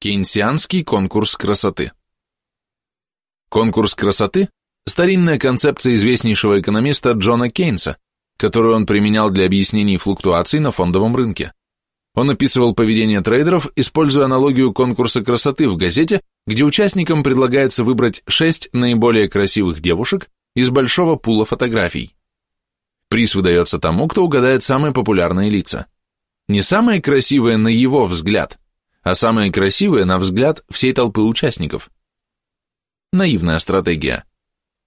Кейнсианский конкурс красоты. Конкурс красоты – старинная концепция известнейшего экономиста Джона Кейнса, которую он применял для объяснений флуктуаций на фондовом рынке. Он описывал поведение трейдеров, используя аналогию конкурса красоты в газете, где участникам предлагается выбрать шесть наиболее красивых девушек из большого пула фотографий. Приз выдается тому, кто угадает самые популярные лица. Не самые красивые на его взгляд – а самые красивые, на взгляд, всей толпы участников. Наивная стратегия.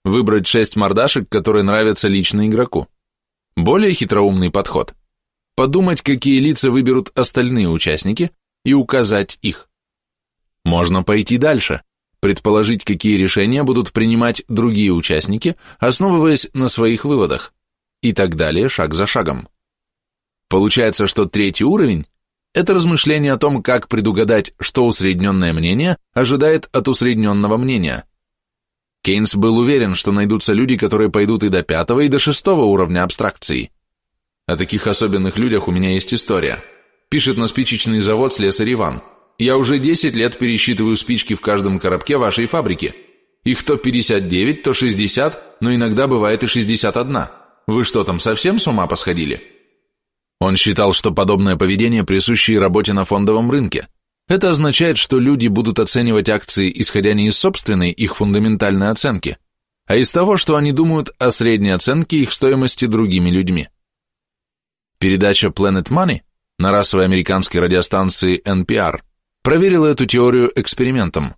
Выбрать шесть мордашек, которые нравятся лично игроку. Более хитроумный подход. Подумать, какие лица выберут остальные участники, и указать их. Можно пойти дальше, предположить, какие решения будут принимать другие участники, основываясь на своих выводах, и так далее шаг за шагом. Получается, что третий уровень это размышление о том, как предугадать, что усредненное мнение ожидает от усредненного мнения. Кейнс был уверен, что найдутся люди, которые пойдут и до пятого, и до шестого уровня абстракции. О таких особенных людях у меня есть история. Пишет на спичечный завод слесарь Иван. Я уже 10 лет пересчитываю спички в каждом коробке вашей фабрики. Их то 59, то 60, но иногда бывает и 61. Вы что там, совсем с ума посходили? Он считал, что подобное поведение присуще и работе на фондовом рынке. Это означает, что люди будут оценивать акции, исходя не из собственной их фундаментальной оценки, а из того, что они думают о средней оценке их стоимости другими людьми. Передача Planet Money на расовой американской радиостанции NPR проверила эту теорию экспериментом.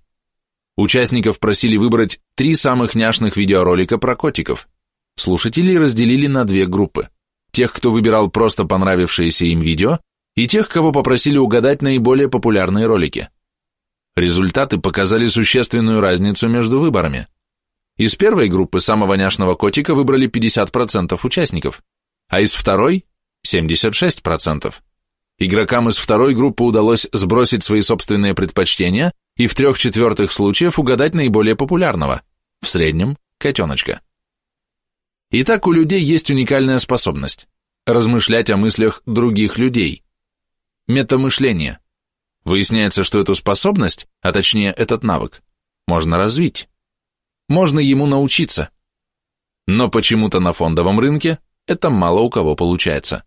Участников просили выбрать три самых няшных видеоролика про котиков. Слушатели разделили на две группы тех, кто выбирал просто понравившиеся им видео, и тех, кого попросили угадать наиболее популярные ролики. Результаты показали существенную разницу между выборами. Из первой группы самого няшного котика выбрали 50% участников, а из второй – 76%. Игрокам из второй группы удалось сбросить свои собственные предпочтения и в трех четвертых случаев угадать наиболее популярного, в среднем – котеночка. Итак, у людей есть уникальная способность – размышлять о мыслях других людей. Метамышление. Выясняется, что эту способность, а точнее этот навык, можно развить. Можно ему научиться. Но почему-то на фондовом рынке это мало у кого получается.